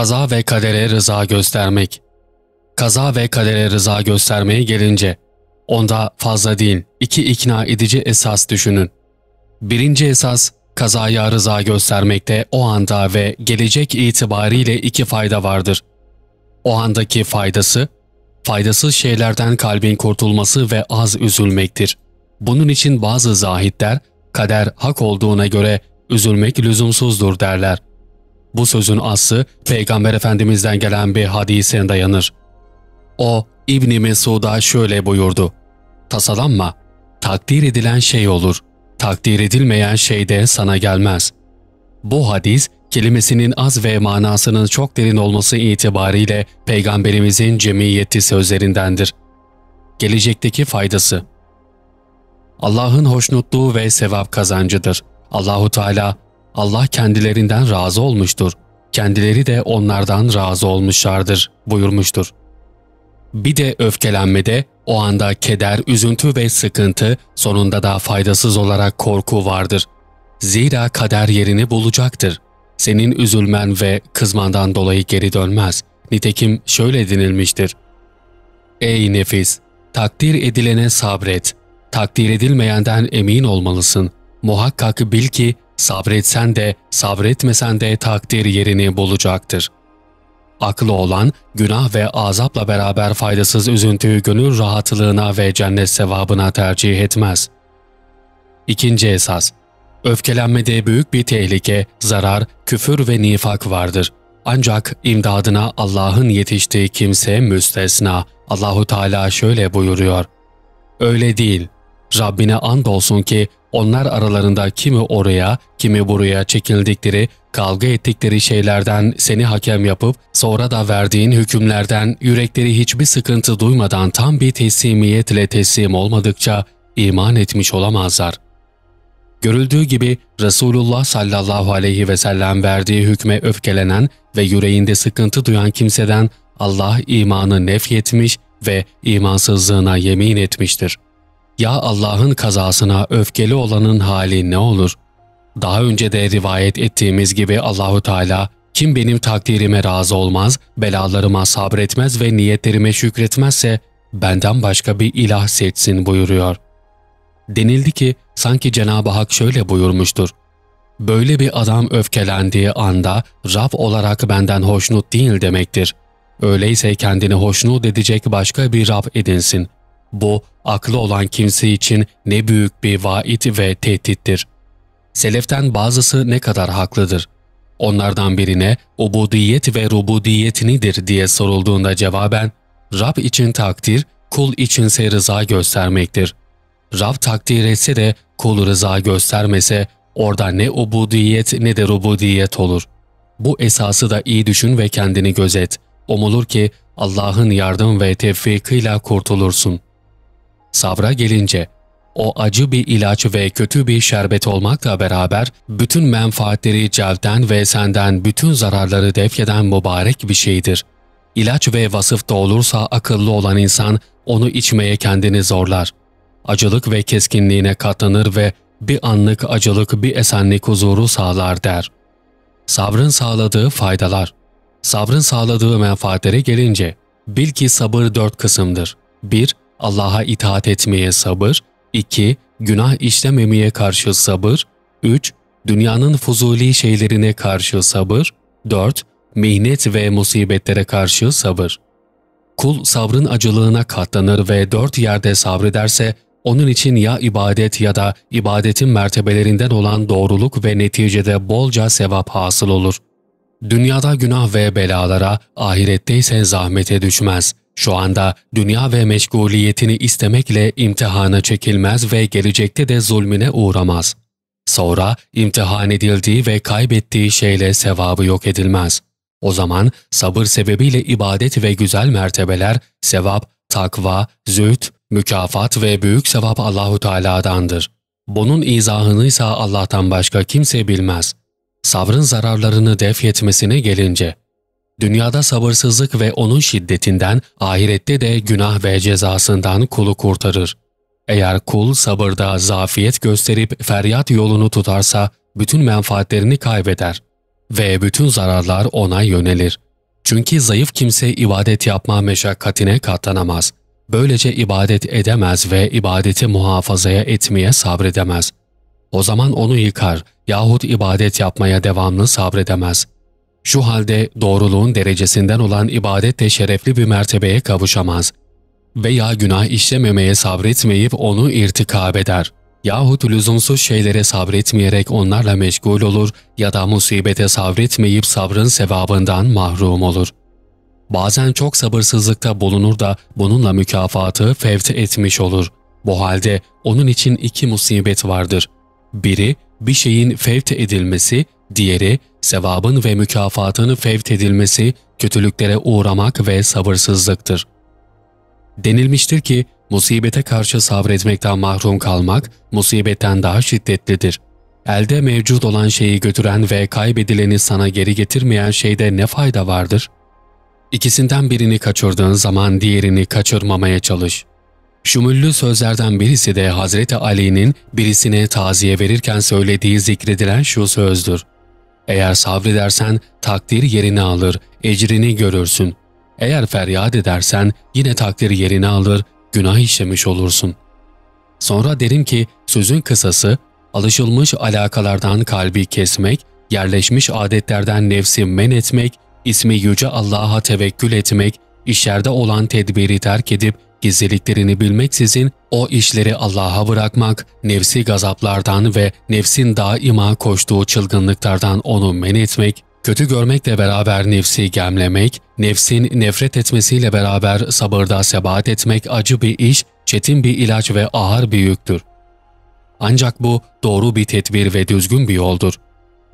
Kaza ve kadere rıza göstermek. Kaza ve kadere rıza göstermeye gelince, onda fazla değil, iki ikna edici esas düşünün. Birinci esas, kazaya rıza göstermekte o anda ve gelecek itibariyle iki fayda vardır. O andaki faydası, faydasız şeylerden kalbin kurtulması ve az üzülmektir. Bunun için bazı zahitler, kader hak olduğuna göre üzülmek lüzumsuzdur derler. Bu sözün aslı Peygamber Efendimiz'den gelen bir hadise dayanır. O İbni Mesud'a şöyle buyurdu. Tasalanma, takdir edilen şey olur, takdir edilmeyen şey de sana gelmez. Bu hadis, kelimesinin az ve manasının çok derin olması itibariyle Peygamberimizin cemiyeti sözlerindendir. Gelecekteki faydası Allah'ın hoşnutluğu ve sevap kazancıdır. Allahu Teala Allah kendilerinden razı olmuştur. Kendileri de onlardan razı olmuşlardır buyurmuştur. Bir de öfkelenmede o anda keder, üzüntü ve sıkıntı, sonunda da faydasız olarak korku vardır. Zira kader yerini bulacaktır. Senin üzülmen ve kızmandan dolayı geri dönmez. Nitekim şöyle denilmiştir. Ey nefis! Takdir edilene sabret. Takdir edilmeyenden emin olmalısın. Muhakkak bil ki sabretsen de sabretmesen de takdir yerini bulacaktır. Aklı olan, günah ve azapla beraber faydasız üzüntüyü gönül rahatlığına ve cennet sevabına tercih etmez. İkinci esas, öfkelenmede büyük bir tehlike, zarar, küfür ve nifak vardır. Ancak imdadına Allah'ın yetiştiği kimse müstesna. Allahu Teala şöyle buyuruyor. Öyle değil. Rabbine and olsun ki onlar aralarında kimi oraya, kimi buraya çekildikleri, kavga ettikleri şeylerden seni hakem yapıp sonra da verdiğin hükümlerden yürekleri hiçbir sıkıntı duymadan tam bir teslimiyetle teslim olmadıkça iman etmiş olamazlar. Görüldüğü gibi Resulullah sallallahu aleyhi ve sellem verdiği hükme öfkelenen ve yüreğinde sıkıntı duyan kimseden Allah imanı nefyetmiş ve imansızlığına yemin etmiştir.'' Ya Allah'ın kazasına öfkeli olanın hali ne olur? Daha önce de rivayet ettiğimiz gibi Allahu Teala kim benim takdirime razı olmaz, belalarıma sabretmez ve niyetlerime şükretmezse benden başka bir ilah seçsin buyuruyor. Denildi ki sanki Cenab-ı Hak şöyle buyurmuştur. Böyle bir adam öfkelendiği anda Rab olarak benden hoşnut değil demektir. Öyleyse kendini hoşnut edecek başka bir Rab edinsin.'' Bu, aklı olan kimse için ne büyük bir vaid ve tehdittir. Seleften bazısı ne kadar haklıdır? Onlardan birine ubudiyet ve rubudiyet nedir diye sorulduğunda cevaben, Rab için takdir, kul içinse rıza göstermektir. Rab takdir etse de kul rıza göstermese, orada ne ubudiyet ne de rubudiyet olur. Bu esası da iyi düşün ve kendini gözet. Umulur ki Allah'ın yardım ve tevfikıyla kurtulursun.'' Sabra gelince, o acı bir ilaç ve kötü bir şerbet olmakla beraber bütün menfaatleri celden ve senden bütün zararları defyeden mübarek bir şeydir. İlaç ve vasıfta olursa akıllı olan insan onu içmeye kendini zorlar. Acılık ve keskinliğine katlanır ve bir anlık acılık bir esenlik huzuru sağlar der. Sabrın sağladığı faydalar Sabrın sağladığı menfaatlere gelince, bil ki sabır dört kısımdır. 1- Allah'a itaat etmeye sabır, 2. Günah işlememeye karşı sabır, 3. Dünyanın fuzuli şeylerine karşı sabır, 4. Mihnet ve musibetlere karşı sabır. Kul sabrın acılığına katlanır ve dört yerde sabrederse, onun için ya ibadet ya da ibadetin mertebelerinden olan doğruluk ve neticede bolca sevap hasıl olur. Dünyada günah ve belalara, ahirette ise zahmete düşmez. Şu anda dünya ve meşguliyetini istemekle imtihana çekilmez ve gelecekte de zulmüne uğramaz. Sonra imtihan edildiği ve kaybettiği şeyle sevabı yok edilmez. O zaman sabır sebebiyle ibadet ve güzel mertebeler, sevap, takva, züht, mükafat ve büyük sevap Allahu Teala'dandır. Bunun izahını ise Allah'tan başka kimse bilmez. Sabrın zararlarını def etmesine gelince, Dünyada sabırsızlık ve onun şiddetinden, ahirette de günah ve cezasından kulu kurtarır. Eğer kul sabırda zafiyet gösterip feryat yolunu tutarsa, bütün menfaatlerini kaybeder ve bütün zararlar ona yönelir. Çünkü zayıf kimse ibadet yapma meşakkatine katlanamaz. Böylece ibadet edemez ve ibadeti muhafazaya etmeye sabredemez. O zaman onu yıkar yahut ibadet yapmaya devamlı sabredemez. Şu halde doğruluğun derecesinden olan ibadet de şerefli bir mertebeye kavuşamaz. Veya günah işlememeye sabretmeyip onu irtikab eder. Yahut lüzumsuz şeylere sabretmeyerek onlarla meşgul olur ya da musibete sabretmeyip sabrın sevabından mahrum olur. Bazen çok sabırsızlıkta bulunur da bununla mükafatı fevt etmiş olur. Bu halde onun için iki musibet vardır. Biri bir şeyin fevt edilmesi, diğeri sevabın ve mükafatını fevt edilmesi, kötülüklere uğramak ve sabırsızlıktır. Denilmiştir ki, musibete karşı sabretmekten mahrum kalmak, musibetten daha şiddetlidir. Elde mevcut olan şeyi götüren ve kaybedileni sana geri getirmeyen şeyde ne fayda vardır? İkisinden birini kaçırdığın zaman diğerini kaçırmamaya çalış. Şumullü sözlerden birisi de Hazreti Ali'nin birisine taziye verirken söylediği zikredilen şu sözdür. Eğer sabredersen takdir yerini alır, ecrini görürsün. Eğer feryat edersen yine takdir yerini alır, günah işlemiş olursun. Sonra derim ki sözün kısası, alışılmış alakalardan kalbi kesmek, yerleşmiş adetlerden nefsi men etmek, ismi yüce Allah'a tevekkül etmek, işlerde olan tedbiri terk edip gizliliklerini bilmeksizin o işleri Allah'a bırakmak, nefsi gazaplardan ve nefsin daima koştuğu çılgınlıklardan onu men etmek, kötü görmekle beraber nefsi gemlemek, nefsin nefret etmesiyle beraber sabırda sebat etmek acı bir iş, çetin bir ilaç ve ağır bir yüktür. Ancak bu doğru bir tedbir ve düzgün bir yoldur.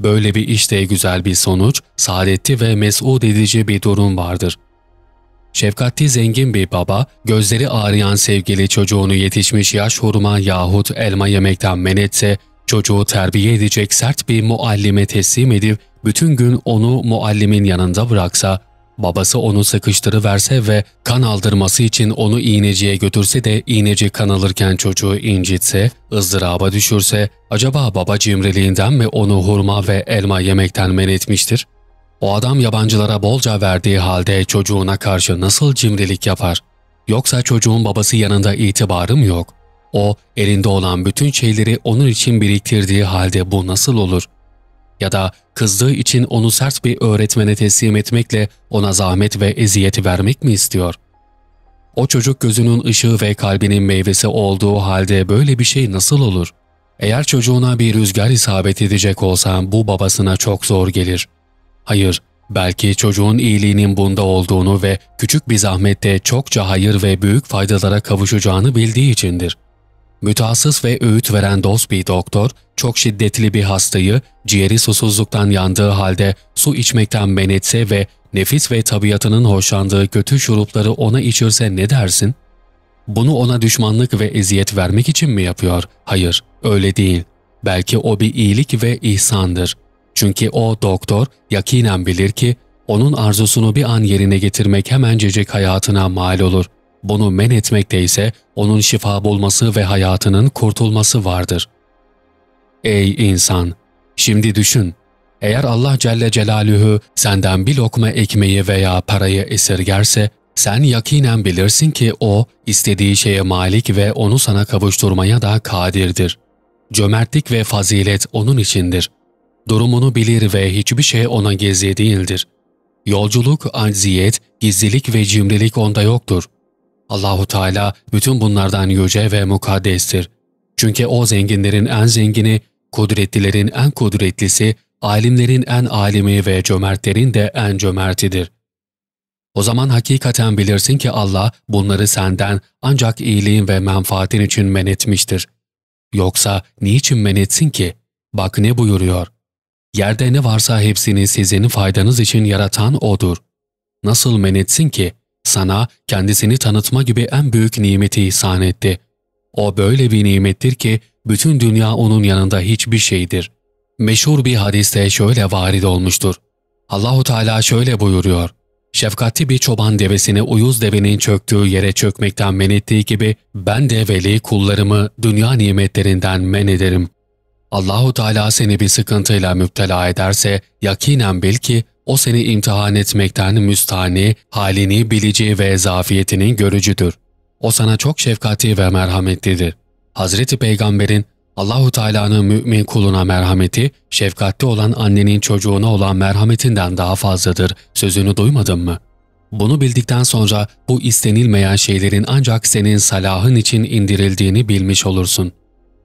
Böyle bir işte güzel bir sonuç, saadetli ve mesut edici bir durum vardır. Şefkatli zengin bir baba, gözleri ağrıyan sevgili çocuğunu yetişmiş yaş hurma yahut elma yemekten men etse, çocuğu terbiye edecek sert bir muallime teslim edip bütün gün onu muallimin yanında bıraksa, babası onu sıkıştırıverse ve kan aldırması için onu iğneciye götürse de iğneci kan alırken çocuğu incitse, ızdıraba düşürse, acaba baba cimriliğinden mi onu hurma ve elma yemekten men etmiştir? O adam yabancılara bolca verdiği halde çocuğuna karşı nasıl cimrilik yapar? Yoksa çocuğun babası yanında itibarı mı yok? O, elinde olan bütün şeyleri onun için biriktirdiği halde bu nasıl olur? Ya da kızdığı için onu sert bir öğretmene teslim etmekle ona zahmet ve eziyet vermek mi istiyor? O çocuk gözünün ışığı ve kalbinin meyvesi olduğu halde böyle bir şey nasıl olur? Eğer çocuğuna bir rüzgar isabet edecek olsa bu babasına çok zor gelir. Hayır, belki çocuğun iyiliğinin bunda olduğunu ve küçük bir zahmette çokça hayır ve büyük faydalara kavuşacağını bildiği içindir. Mütehassıs ve öğüt veren dost bir doktor, çok şiddetli bir hastayı ciğeri susuzluktan yandığı halde su içmekten men etse ve nefis ve tabiatının hoşlandığı kötü şurupları ona içirse ne dersin? Bunu ona düşmanlık ve eziyet vermek için mi yapıyor? Hayır, öyle değil. Belki o bir iyilik ve ihsandır. Çünkü o doktor yakinen bilir ki onun arzusunu bir an yerine getirmek hemencecik hayatına mal olur. Bunu men etmekte ise onun şifa bulması ve hayatının kurtulması vardır. Ey insan! Şimdi düşün. Eğer Allah Celle Celaluhu senden bir lokma ekmeği veya parayı esirgerse, sen yakinen bilirsin ki O, istediği şeye malik ve onu sana kavuşturmaya da kadirdir. Cömertlik ve fazilet O'nun içindir. Durumunu bilir ve hiçbir şey O'na gizli değildir. Yolculuk, acziyet, gizlilik ve cimrilik O'nda yoktur. Allahu Teala bütün bunlardan yüce ve mukaddestir. Çünkü O zenginlerin en zengini, kudretlilerin en kudretlisi, alimlerin en alimi ve cömertlerin de en cömertidir. O zaman hakikaten bilirsin ki Allah bunları senden ancak iyiliğin ve menfaatin için men etmiştir. Yoksa niçin men etsin ki? Bak ne buyuruyor. Yerde ne varsa hepsini sizin faydanız için yaratan O'dur. Nasıl men etsin ki? Sana kendisini tanıtma gibi en büyük nimeti ihsan etti. O böyle bir nimettir ki bütün dünya onun yanında hiçbir şeydir. Meşhur bir hadiste şöyle varid olmuştur. Allahu Teala şöyle buyuruyor. Şefkatli bir çoban devesini uyuz devenin çöktüğü yere çökmekten men ettiği gibi ben de veli kullarımı dünya nimetlerinden men ederim. Allahu Teala seni bir sıkıntıyla müptela ederse yakinen bil ki o seni imtihan etmekten müstani, halini bilici ve zafiyetinin görücüdür. O sana çok şefkati ve merhametlidir. Hazreti Peygamber'in Allahu Teala'nın mümin kuluna merhameti, şefkatli olan annenin çocuğuna olan merhametinden daha fazladır sözünü duymadın mı? Bunu bildikten sonra bu istenilmeyen şeylerin ancak senin salahın için indirildiğini bilmiş olursun.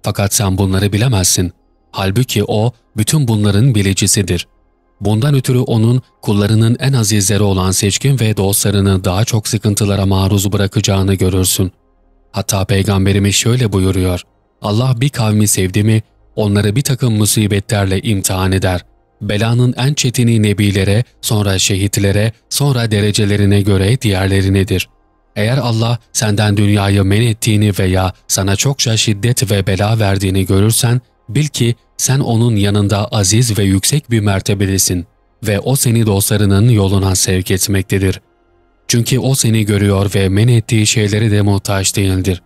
Fakat sen bunları bilemezsin. Halbuki o bütün bunların bilicisidir. Bundan ötürü onun kullarının en azizleri olan seçkin ve dostlarını daha çok sıkıntılara maruz bırakacağını görürsün. Hatta Peygamberimiz şöyle buyuruyor. Allah bir kavmi sevdi mi onları bir takım musibetlerle imtihan eder. Belanın en çetini nebilere, sonra şehitlere, sonra derecelerine göre diğerlerinedir. Eğer Allah senden dünyayı men ettiğini veya sana çokça şiddet ve bela verdiğini görürsen, bil ki sen onun yanında aziz ve yüksek bir mertebedesin ve o seni dostlarının yoluna sevk etmektedir. Çünkü o seni görüyor ve men ettiği şeyleri de muhtaç değildir.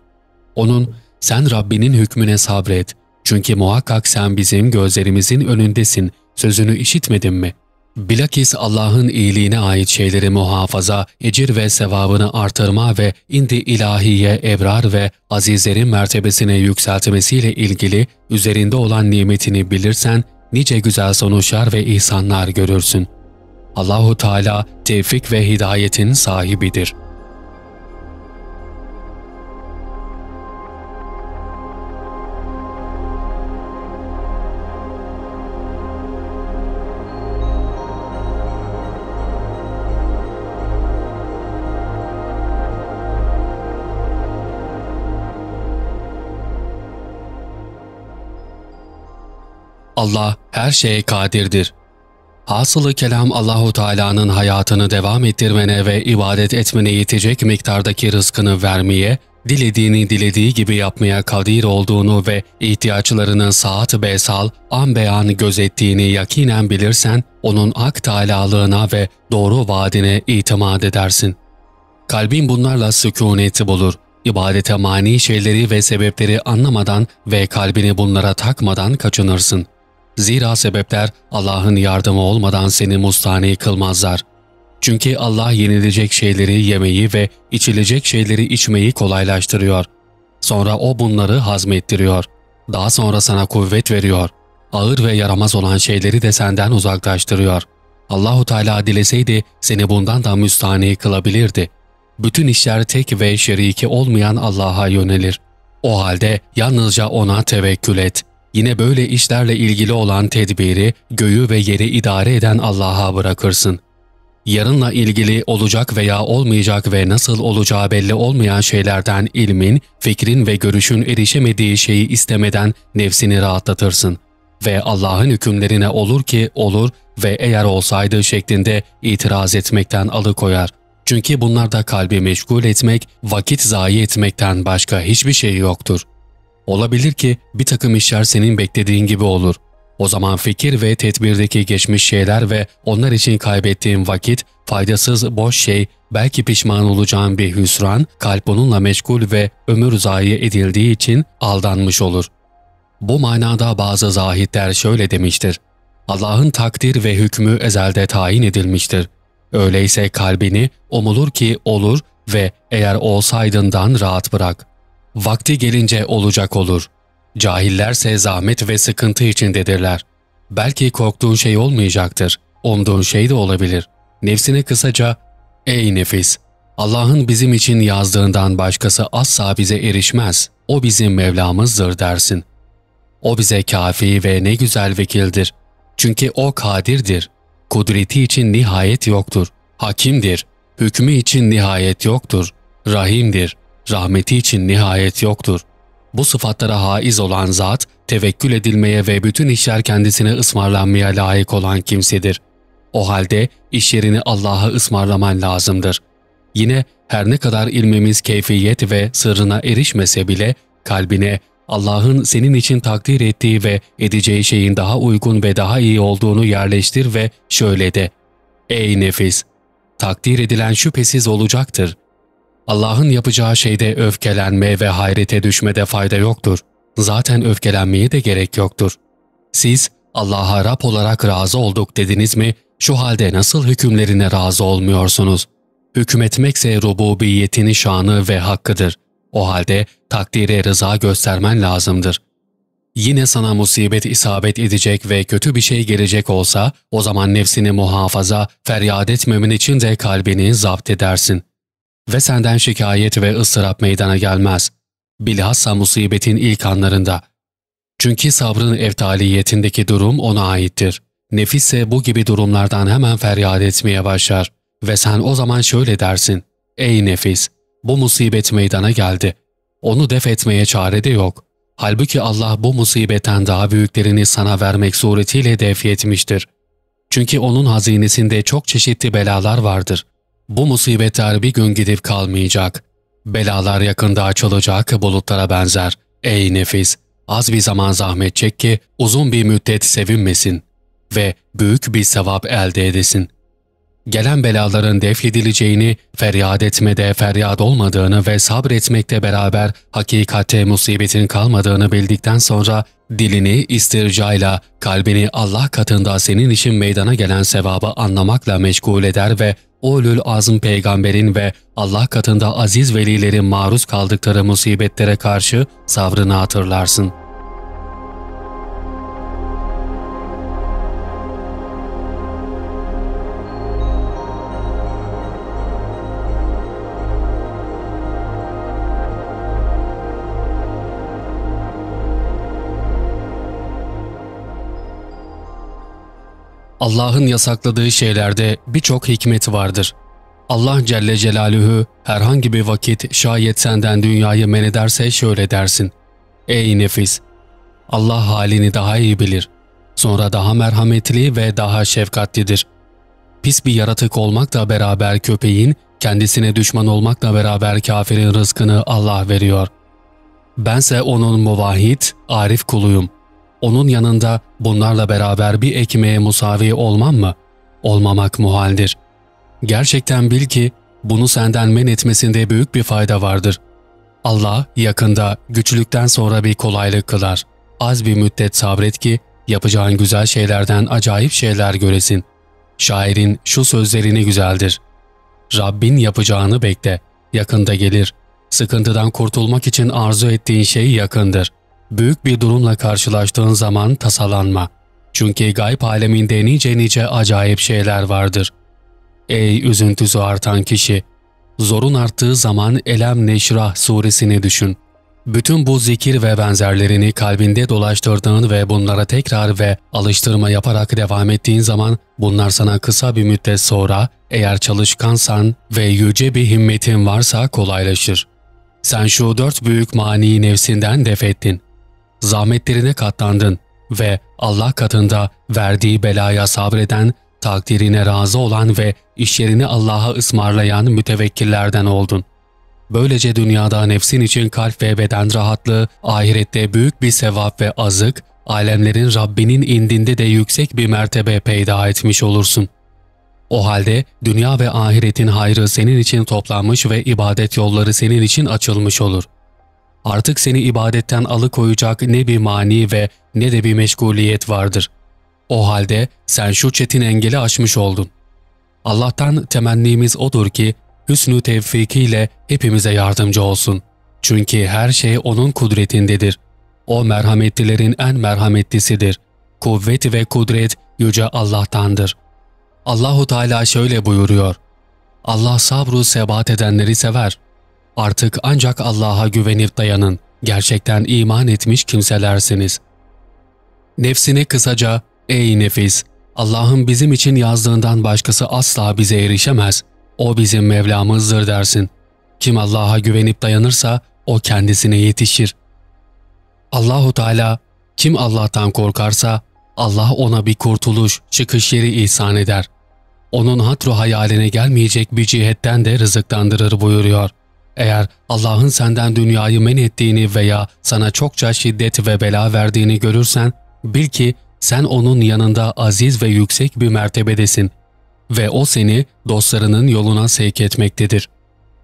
Onun, sen Rabbinin hükmüne sabret, çünkü muhakkak sen bizim gözlerimizin önündesin, sözünü işitmedin mi? Bilakis Allah'ın iyiliğine ait şeyleri muhafaza, ecir ve sevabını artırma ve indi ilahiye ebrar ve azizlerin mertebesine yükseltmesiyle ilgili üzerinde olan nimetini bilirsen, nice güzel sonuçlar ve ihsanlar görürsün. Allahu Teala tevfik ve hidayetin sahibidir.'' Allah her şeye kadirdir. Hasılı kelam Allahu Teala'nın hayatını devam ettirmene ve ibadet etmene yetecek miktardaki rızkını vermeye, dilediğini dilediği gibi yapmaya kadir olduğunu ve ihtiyaçlarını saat besal, an beyan gözettiğini yakinen bilirsen, onun hak Teala'lığına ve doğru vaadine itimat edersin. Kalbin bunlarla sükuneti bulur. İbadete mani şeyleri ve sebepleri anlamadan ve kalbini bunlara takmadan kaçınırsın.'' Zira sebepler Allah'ın yardımı olmadan seni mustani kılmazlar. Çünkü Allah yenilecek şeyleri yemeyi ve içilecek şeyleri içmeyi kolaylaştırıyor. Sonra O bunları hazmettiriyor. Daha sonra sana kuvvet veriyor. Ağır ve yaramaz olan şeyleri de senden uzaklaştırıyor. Allahu Teala dileseydi seni bundan da müstani kılabilirdi. Bütün işler tek ve şeriki olmayan Allah'a yönelir. O halde yalnızca O'na tevekkül et.'' Yine böyle işlerle ilgili olan tedbiri, göğü ve yeri idare eden Allah'a bırakırsın. Yarınla ilgili olacak veya olmayacak ve nasıl olacağı belli olmayan şeylerden ilmin, fikrin ve görüşün erişemediği şeyi istemeden nefsini rahatlatırsın. Ve Allah'ın hükümlerine olur ki olur ve eğer olsaydı şeklinde itiraz etmekten alıkoyar. Çünkü bunlarda kalbi meşgul etmek, vakit zayi etmekten başka hiçbir şey yoktur.'' Olabilir ki bir takım işler senin beklediğin gibi olur. O zaman fikir ve tedbirdeki geçmiş şeyler ve onlar için kaybettiğin vakit, faydasız, boş şey, belki pişman olacağın bir hüsran, kalp onunla meşgul ve ömür zayi edildiği için aldanmış olur. Bu manada bazı zahitler şöyle demiştir. Allah'ın takdir ve hükmü ezelde tayin edilmiştir. Öyleyse kalbini umulur ki olur ve eğer olsaydından rahat bırak.'' Vakti gelince olacak olur. Cahillerse zahmet ve sıkıntı içindedirler. Belki korktuğun şey olmayacaktır. Umduğun şey de olabilir. Nefsine kısaca, ''Ey nefis! Allah'ın bizim için yazdığından başkası asla bize erişmez. O bizim Mevlamızdır.'' dersin. O bize kafi ve ne güzel vekildir. Çünkü O kadirdir. Kudreti için nihayet yoktur. Hakimdir. Hükmü için nihayet yoktur. Rahimdir rahmeti için nihayet yoktur. Bu sıfatlara haiz olan zat, tevekkül edilmeye ve bütün işler kendisine ısmarlanmaya layık olan kimsedir. O halde iş yerini Allah'a ısmarlaman lazımdır. Yine her ne kadar ilmimiz keyfiyet ve sırrına erişmese bile kalbine Allah'ın senin için takdir ettiği ve edeceği şeyin daha uygun ve daha iyi olduğunu yerleştir ve şöyle de, Ey nefis! Takdir edilen şüphesiz olacaktır. Allah'ın yapacağı şeyde öfkelenme ve hayrete düşmede fayda yoktur. Zaten öfkelenmeye de gerek yoktur. Siz Allah'a Rab olarak razı olduk dediniz mi, Şu halde nasıl hükümlerine razı olmuyorsunuz? Hükmetmekse rububiyetini şanı ve hakkıdır. O halde takdire rıza göstermen lazımdır. Yine sana musibet isabet edecek ve kötü bir şey gelecek olsa, o zaman nefsini muhafaza, feryat etmemin için de kalbini zapt edersin. Ve senden şikayet ve ıstırap meydana gelmez. Bilhassa musibetin ilk anlarında. Çünkü sabrın eftaliyetindeki durum ona aittir. Nefis ise bu gibi durumlardan hemen feryat etmeye başlar. Ve sen o zaman şöyle dersin. Ey nefis! Bu musibet meydana geldi. Onu def etmeye çare de yok. Halbuki Allah bu musibetten daha büyüklerini sana vermek suretiyle def etmiştir. Çünkü onun hazinesinde çok çeşitli belalar vardır. Bu musibetler bir gün gidip kalmayacak. Belalar yakında açılacak bulutlara benzer. Ey nefis! Az bir zaman zahmet çek ki uzun bir müddet sevinmesin ve büyük bir sevap elde edesin gelen belaların defledileceğini, feryat etmede feryat olmadığını ve sabretmekte beraber hakikatte musibetin kalmadığını bildikten sonra dilini istircayla, kalbini Allah katında senin için meydana gelen sevabı anlamakla meşgul eder ve Ulul Azm peygamberin ve Allah katında aziz velilerin maruz kaldıkları musibetlere karşı sabrını hatırlarsın.'' Allah'ın yasakladığı şeylerde birçok hikmet vardır. Allah Celle Celaluhu herhangi bir vakit şayet senden dünyayı men ederse şöyle dersin. Ey nefis! Allah halini daha iyi bilir. Sonra daha merhametli ve daha şefkatlidir. Pis bir yaratık olmakla beraber köpeğin, kendisine düşman olmakla beraber kafirin rızkını Allah veriyor. Bense onun muvahhid, arif kuluyum. Onun yanında bunlarla beraber bir ekmeğe musavi olmam mı? Olmamak muhaldir. Gerçekten bil ki bunu senden men etmesinde büyük bir fayda vardır. Allah yakında güçlükten sonra bir kolaylık kılar. Az bir müddet sabret ki yapacağın güzel şeylerden acayip şeyler göresin. Şairin şu sözlerini güzeldir. Rabbin yapacağını bekle, yakında gelir. Sıkıntıdan kurtulmak için arzu ettiğin şey yakındır.'' Büyük bir durumla karşılaştığın zaman tasalanma. Çünkü gayb aleminde nice nice acayip şeyler vardır. Ey üzüntüsü artan kişi! Zorun arttığı zaman Elem Neşrah suresini düşün. Bütün bu zikir ve benzerlerini kalbinde dolaştırdığın ve bunlara tekrar ve alıştırma yaparak devam ettiğin zaman bunlar sana kısa bir müddet sonra eğer çalışkansan ve yüce bir himmetin varsa kolaylaşır. Sen şu dört büyük mani nefsinden defettin zahmetlerine katlandın ve Allah katında verdiği belaya sabreden, takdirine razı olan ve işlerini Allah'a ısmarlayan mütevekkillerden oldun. Böylece dünyada nefsin için kalp ve beden rahatlığı, ahirette büyük bir sevap ve azık, alemlerin Rabbinin indinde de yüksek bir mertebe peyda etmiş olursun. O halde dünya ve ahiretin hayrı senin için toplanmış ve ibadet yolları senin için açılmış olur artık seni ibadetten alıkoyacak ne bir mani ve ne de bir meşguliyet vardır. O halde sen şu çetin engeli aşmış oldun. Allah'tan temennimiz odur ki hüsnü tevfikiyle hepimize yardımcı olsun. Çünkü her şey O'nun kudretindedir. O merhametlilerin en merhametlisidir. Kuvvet ve kudret yüce Allah'tandır. Allahu Teala şöyle buyuruyor. Allah sabru sebat edenleri sever. Artık ancak Allah'a güvenip dayanın. Gerçekten iman etmiş kimselersiniz. Nefsini kısaca, ey nefis, Allah'ın bizim için yazdığından başkası asla bize erişemez. O bizim Mevlamızdır dersin. Kim Allah'a güvenip dayanırsa o kendisine yetişir. Allahu Teala kim Allah'tan korkarsa Allah ona bir kurtuluş, çıkış yeri ihsan eder. Onun hatru hayaline gelmeyecek bir cihetten de rızıklandırır buyuruyor.'' Eğer Allah'ın senden dünyayı men ettiğini veya sana çokça şiddet ve bela verdiğini görürsen, bil ki sen onun yanında aziz ve yüksek bir mertebedesin ve o seni dostlarının yoluna sevk etmektedir.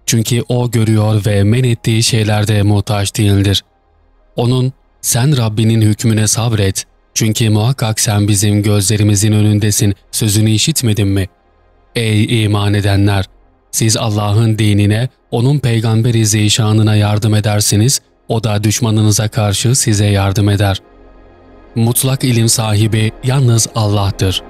Çünkü o görüyor ve men ettiği şeylerde muhtaç değildir. Onun, sen Rabbinin hükmüne sabret, Çünkü muhakkak sen bizim gözlerimizin önündesin sözünü işitmedin mi? Ey iman edenler! Siz Allah'ın dinine, O'nun peygamberi zişanına yardım edersiniz, O da düşmanınıza karşı size yardım eder. Mutlak ilim sahibi yalnız Allah'tır.